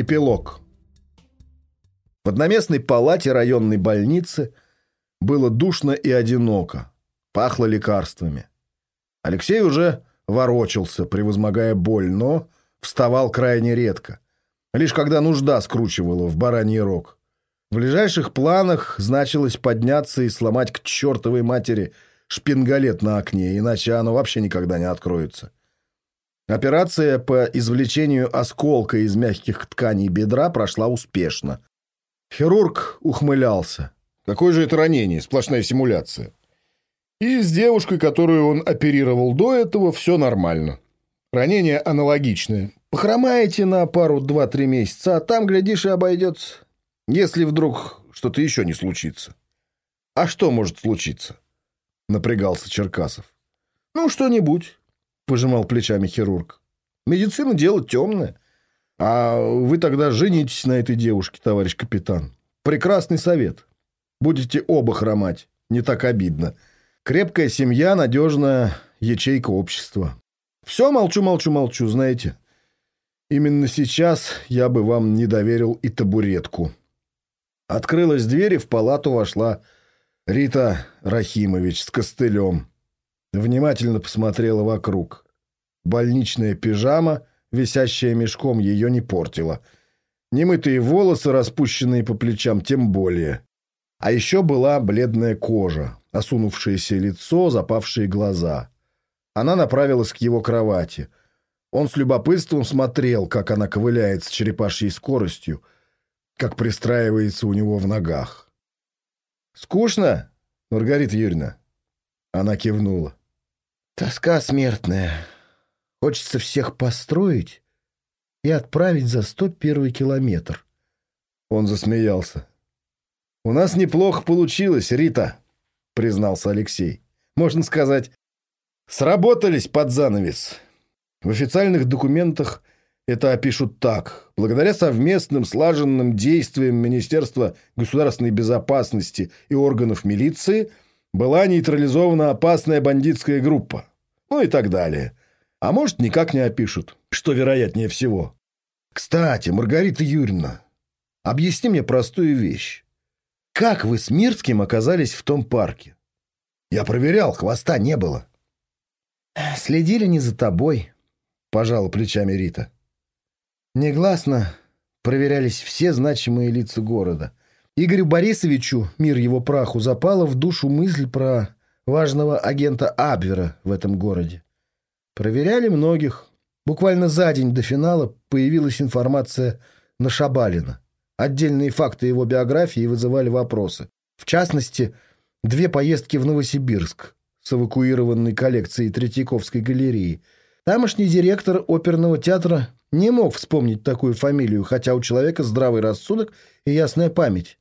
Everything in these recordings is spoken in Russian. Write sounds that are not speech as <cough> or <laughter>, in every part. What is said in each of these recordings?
Эпилог. В одноместной палате районной больницы было душно и одиноко. Пахло лекарствами. Алексей уже ворочался, превозмогая боль, но вставал крайне редко. Лишь когда нужда скручивала в бараний рог. В ближайших планах значилось подняться и сломать к чертовой матери шпингалет на окне, иначе оно вообще никогда не откроется. Операция по извлечению осколка из мягких тканей бедра прошла успешно. Хирург ухмылялся. Какое же это ранение? Сплошная симуляция. И с девушкой, которую он оперировал до этого, все нормально. Ранение аналогичное. Похромаете на пару, два-три месяца, а там, глядишь, и обойдется. Если вдруг что-то еще не случится. А что может случиться? Напрягался Черкасов. Ну, что-нибудь пожимал плечами хирург. Медицина дело темное. А вы тогда женитесь на этой девушке, товарищ капитан. Прекрасный совет. Будете оба хромать. Не так обидно. Крепкая семья, надежная ячейка общества. Все, молчу, молчу, молчу, знаете. Именно сейчас я бы вам не доверил и табуретку. Открылась дверь, и в палату вошла Рита Рахимович с костылем. Внимательно посмотрела вокруг. Больничная пижама, висящая мешком, ее не портила. Немытые волосы, распущенные по плечам, тем более. А еще была бледная кожа, осунувшееся лицо, запавшие глаза. Она направилась к его кровати. Он с любопытством смотрел, как она ковыляет с черепашьей скоростью, как пристраивается у него в ногах. «Скучно, Маргарита Юрьевна?» Она кивнула. Тоска смертная. Хочется всех построить и отправить за сто первый километр. Он засмеялся. «У нас неплохо получилось, Рита», — признался Алексей. «Можно сказать, сработались под занавес. В официальных документах это опишут так. Благодаря совместным слаженным действиям Министерства государственной безопасности и органов милиции была нейтрализована опасная бандитская группа ну и так далее. А может, никак не опишут, что вероятнее всего. Кстати, Маргарита Юрьевна, объясни мне простую вещь. Как вы с Мирским оказались в том парке? Я проверял, хвоста не было. Следили не за тобой, пожала плечами Рита. Негласно проверялись все значимые лица города. Игорю Борисовичу, мир его праху, запала в душу мысль про важного агента Абвера в этом городе. Проверяли многих. Буквально за день до финала появилась информация на Шабалина. Отдельные факты его биографии вызывали вопросы. В частности, две поездки в Новосибирск с эвакуированной коллекцией Третьяковской галереи. Тамошний директор оперного театра не мог вспомнить такую фамилию, хотя у человека здравый рассудок и ясная память.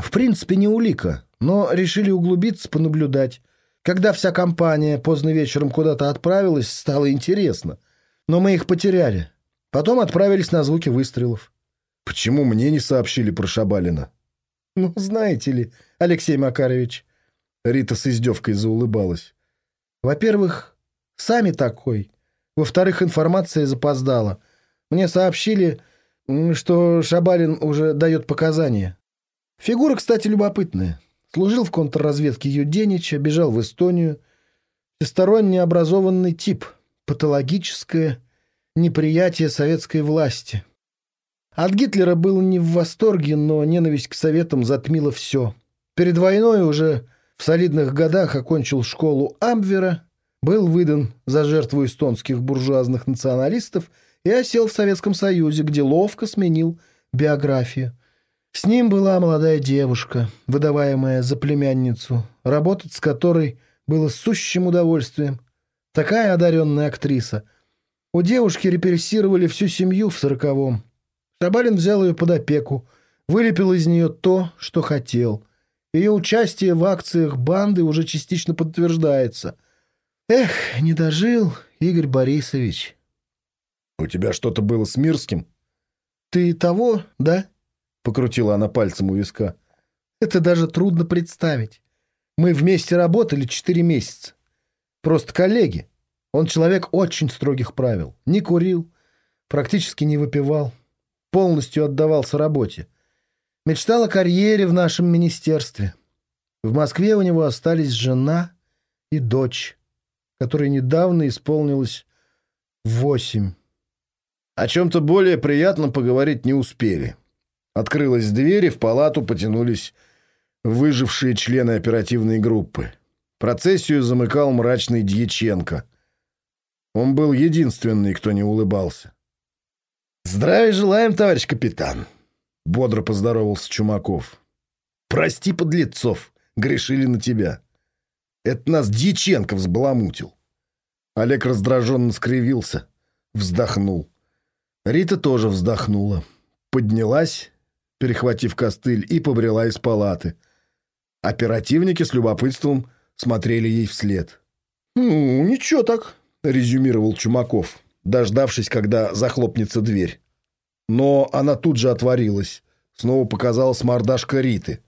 В принципе, не улика, но решили углубиться, понаблюдать. Когда вся компания поздно вечером куда-то отправилась, стало интересно. Но мы их потеряли. Потом отправились на звуки выстрелов. Почему мне не сообщили про Шабалина? Ну, знаете ли, Алексей Макарович. Рита с издевкой заулыбалась. Во-первых, сами такой. Во-вторых, информация запоздала. Мне сообщили, что Шабалин уже дает показания. Фигура, кстати, любопытная. Служил в контрразведке Юденича, бежал в Эстонию. Всесторонне образованный тип, патологическое неприятие советской власти. От Гитлера был не в восторге, но ненависть к советам затмила все. Перед войной уже в солидных годах окончил школу Амвера, был выдан за жертву эстонских буржуазных националистов и осел в Советском Союзе, где ловко сменил биографию. С ним была молодая девушка, выдаваемая за племянницу, работать с которой было сущим удовольствием. Такая одаренная актриса. У девушки репрессировали всю семью в сороковом. Шабалин взял ее под опеку, вылепил из нее то, что хотел. Ее участие в акциях банды уже частично подтверждается. Эх, не дожил Игорь Борисович. — У тебя что-то было с Мирским? — Ты того, да? —— покрутила она пальцем у виска. «Это даже трудно представить. Мы вместе работали четыре месяца. Просто коллеги. Он человек очень строгих правил. Не курил, практически не выпивал. полностью отдавался работе. Мечтал о карьере в нашем министерстве. В Москве у него остались жена и дочь, которой недавно исполнилось восемь. О чем-то более приятном поговорить не успели. Открылась дверь, и в палату потянулись выжившие члены оперативной группы. Процессию замыкал мрачный Дьяченко. Он был единственный, кто не улыбался. «Здравия желаем, товарищ капитан!» — бодро поздоровался Чумаков. «Прости, подлецов, грешили на тебя. Это нас Дьяченко взбаламутил». Олег раздраженно скривился, вздохнул. Рита тоже вздохнула, поднялась, перехватив костыль, и побрела из палаты. Оперативники с любопытством смотрели ей вслед. «Ну, ничего так», — резюмировал Чумаков, дождавшись, когда захлопнется дверь. Но она тут же отворилась. Снова показалась мордашка Риты.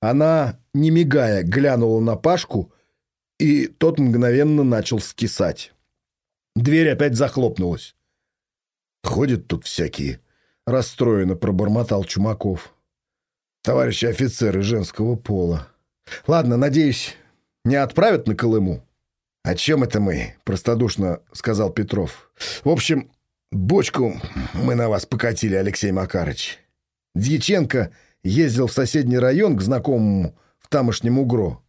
Она, не мигая, глянула на Пашку, и тот мгновенно начал скисать. Дверь опять захлопнулась. «Ходят тут всякие», — расстроенно пробормотал Чумаков. «Товарищи офицеры женского пола. Ладно, надеюсь, не отправят на Колыму?» «О чем это мы?» — простодушно сказал Петров. «В общем, бочку мы на вас покатили, Алексей Макарыч. Дьяченко ездил в соседний район к знакомому в тамошнем УГРО.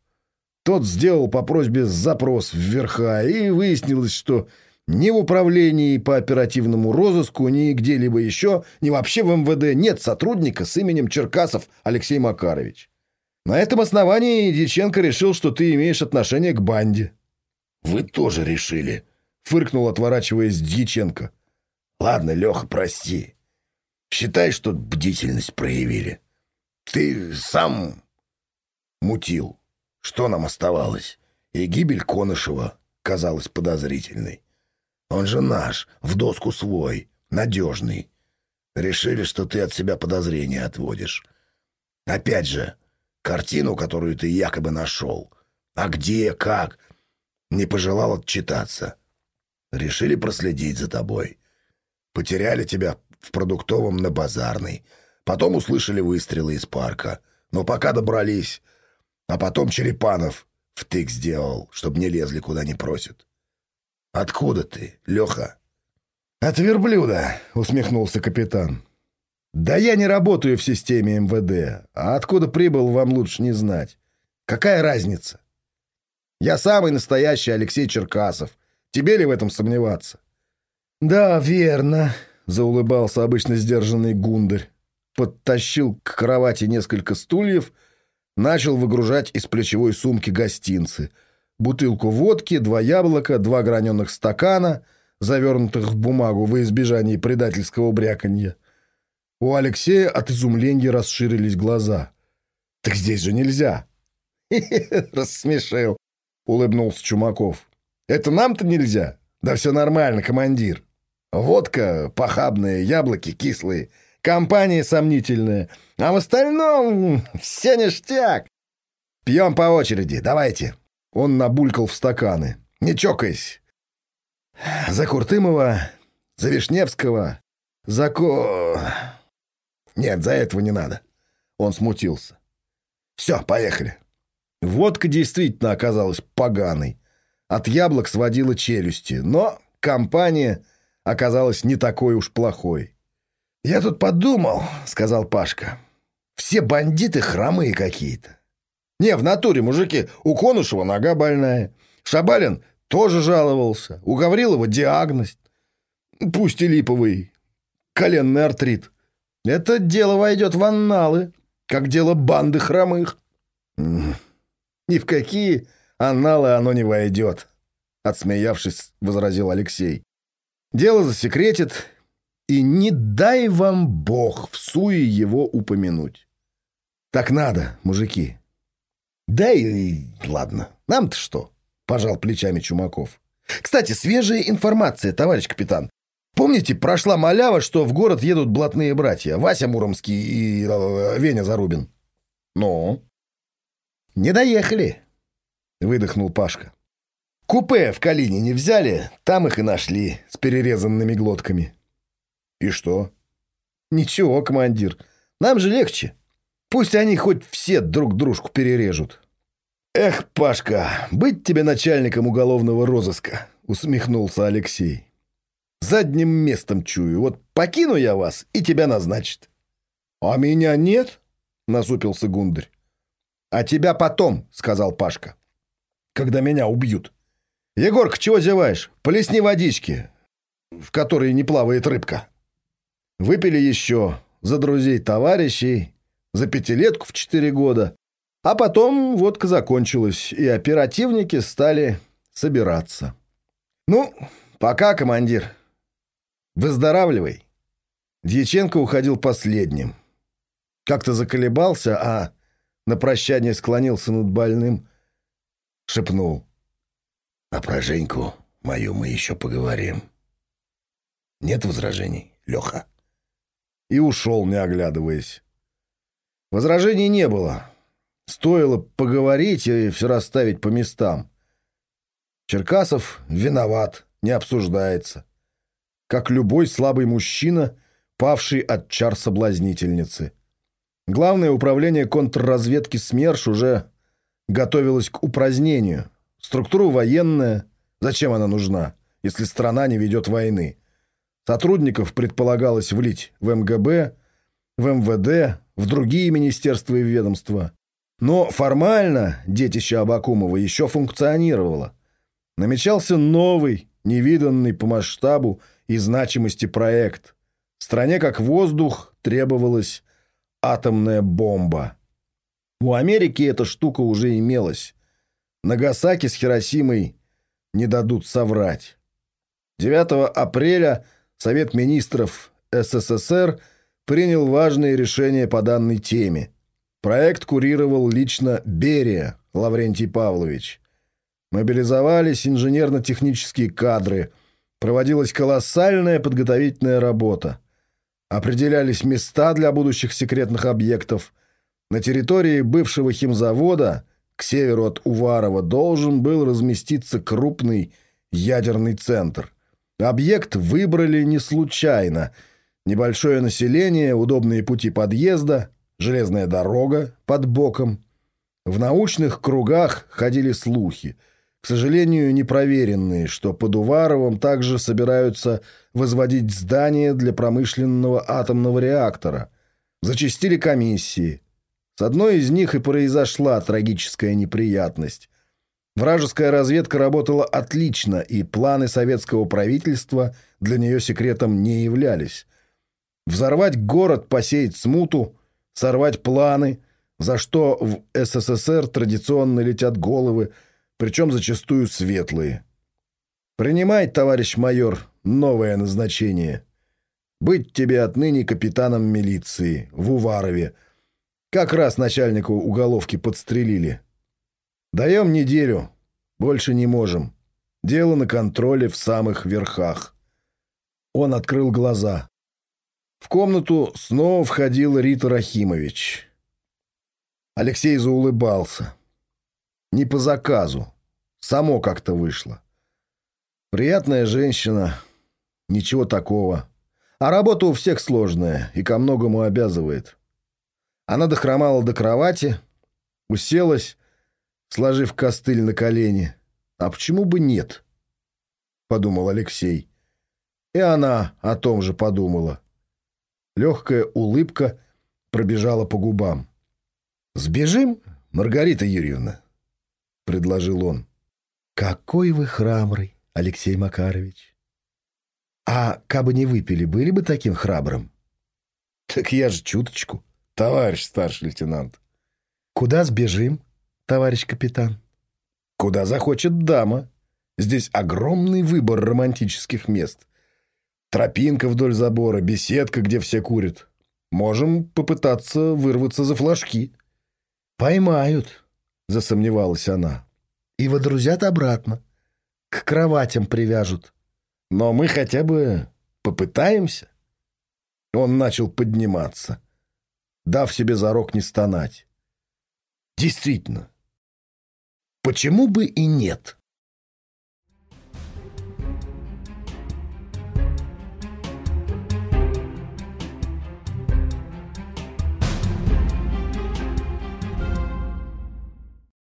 Тот сделал по просьбе запрос в верха, и выяснилось, что ни в управлении по оперативному розыску, ни где-либо еще, ни вообще в МВД нет сотрудника с именем Черкасов Алексей Макарович. На этом основании Дьяченко решил, что ты имеешь отношение к банде. «Вы тоже решили», — фыркнул, отворачиваясь Дьяченко. «Ладно, Леха, прости. Считай, что бдительность проявили. Ты сам мутил. Что нам оставалось? И гибель Конышева казалась подозрительной. Он же наш, в доску свой, надежный. Решили, что ты от себя подозрения отводишь. Опять же, картину, которую ты якобы нашел. А где, как? Не пожелал отчитаться. Решили проследить за тобой. Потеряли тебя в продуктовом на базарной. Потом услышали выстрелы из парка. Но пока добрались. А потом Черепанов втык сделал, чтобы не лезли, куда не просят. «Откуда ты, Леха?» «От верблюда», — усмехнулся капитан. «Да я не работаю в системе МВД, а откуда прибыл, вам лучше не знать. Какая разница? Я самый настоящий Алексей Черкасов. Тебе ли в этом сомневаться?» «Да, верно», — заулыбался обычно сдержанный Гундарь. Подтащил к кровати несколько стульев, начал выгружать из плечевой сумки гостинцы — бутылку водки, два яблока, два граненых стакана, завернутых в бумагу во избежание предательского бряканья. У Алексея от изумления расширились глаза. «Так здесь же нельзя!» <laughs> «Рассмешил», — улыбнулся Чумаков. «Это нам-то нельзя? Да все нормально, командир. Водка похабная, яблоки кислые, компания сомнительная, а в остальном все ништяк. Пьем по очереди, давайте». Он набулькал в стаканы. «Не чокайся!» «За Куртымова, за Вишневского, за Ко...» «Нет, за этого не надо». Он смутился. «Все, поехали». Водка действительно оказалась поганой. От яблок сводила челюсти, но компания оказалась не такой уж плохой. «Я тут подумал», — сказал Пашка. «Все бандиты хромые какие-то. Не, в натуре, мужики, у Конушева нога больная. Шабалин тоже жаловался. У Гаврилова диагноз. Пусть и липовый. Коленный артрит. Это дело войдет в анналы, как дело банды хромых. Ни в какие анналы оно не войдет, отсмеявшись, возразил Алексей. Дело засекретит, и не дай вам бог в суе его упомянуть. Так надо, мужики. Да и ладно, нам-то что? Пожал плечами Чумаков. Кстати, свежая информация, товарищ капитан. Помните, прошла малява, что в город едут блатные братья, Вася Муромский и э, Веня Зарубин? Ну? Не доехали, выдохнул Пашка. Купе в Калине не взяли, там их и нашли с перерезанными глотками. И что? Ничего, командир, нам же легче. Пусть они хоть все друг дружку перережут. Эх, Пашка, быть тебе начальником уголовного розыска, усмехнулся Алексей. Задним местом чую. Вот покину я вас, и тебя назначат. А меня нет? Насупился Гундарь. А тебя потом, сказал Пашка. Когда меня убьют. Егорка, чего зеваешь? Плесни водички, в которой не плавает рыбка. Выпили еще за друзей товарищей, за пятилетку в четыре года. А потом водка закончилась, и оперативники стали собираться. «Ну, пока, командир. Выздоравливай». Дьяченко уходил последним. Как-то заколебался, а на прощание склонился над больным, шепнул. «А про Женьку мою мы еще поговорим. Нет возражений, Леха?» И ушел, не оглядываясь. Возражений не было. Стоило поговорить и все расставить по местам. Черкасов виноват, не обсуждается. Как любой слабый мужчина, павший от чар соблазнительницы. Главное управление контрразведки СМЕРШ уже готовилось к упразднению. Структура военная. Зачем она нужна, если страна не ведет войны? Сотрудников предполагалось влить в МГБ, в МВД, в другие министерства и ведомства. Но формально детище Абакумова еще функционировало. Намечался новый, невиданный по масштабу и значимости проект. Стране как воздух требовалась атомная бомба. У Америки эта штука уже имелась. Нагасаки с Хиросимой не дадут соврать. 9 апреля Совет министров СССР принял важные решения по данной теме. Проект курировал лично Берия Лаврентий Павлович. Мобилизовались инженерно-технические кадры, проводилась колоссальная подготовительная работа. Определялись места для будущих секретных объектов. На территории бывшего химзавода, к северу от Уварова, должен был разместиться крупный ядерный центр. Объект выбрали не случайно. Небольшое население, удобные пути подъезда, железная дорога под боком. В научных кругах ходили слухи – к сожалению, непроверенные, что под Уваровым также собираются возводить здание для промышленного атомного реактора. Зачистили комиссии. С одной из них и произошла трагическая неприятность. Вражеская разведка работала отлично, и планы советского правительства для нее секретом не являлись. Взорвать город, посеять смуту, сорвать планы, за что в СССР традиционно летят головы – причем зачастую светлые. Принимай, товарищ майор, новое назначение. Быть тебе отныне капитаном милиции в Уварове. Как раз начальнику уголовки подстрелили. Даем неделю. Больше не можем. Дело на контроле в самых верхах. Он открыл глаза. В комнату снова входил Рита Рахимович. Алексей заулыбался. Не по заказу. Само как-то вышло. Приятная женщина. Ничего такого. А работа у всех сложная и ко многому обязывает. Она дохромала до кровати, уселась, сложив костыль на колени. А почему бы нет? Подумал Алексей. И она о том же подумала. Легкая улыбка пробежала по губам. «Сбежим, Маргарита Юрьевна?» предложил он. «Какой вы храбрый, Алексей Макарович!» «А кабы не выпили, были бы таким храбрым?» «Так я же чуточку, товарищ старший лейтенант». «Куда сбежим, товарищ капитан?» «Куда захочет дама. Здесь огромный выбор романтических мест. Тропинка вдоль забора, беседка, где все курят. Можем попытаться вырваться за флажки». «Поймают», засомневалась она. «И водрузят обратно. К кроватям привяжут. Но мы хотя бы попытаемся». Он начал подниматься, дав себе зарок не стонать. «Действительно, почему бы и нет?»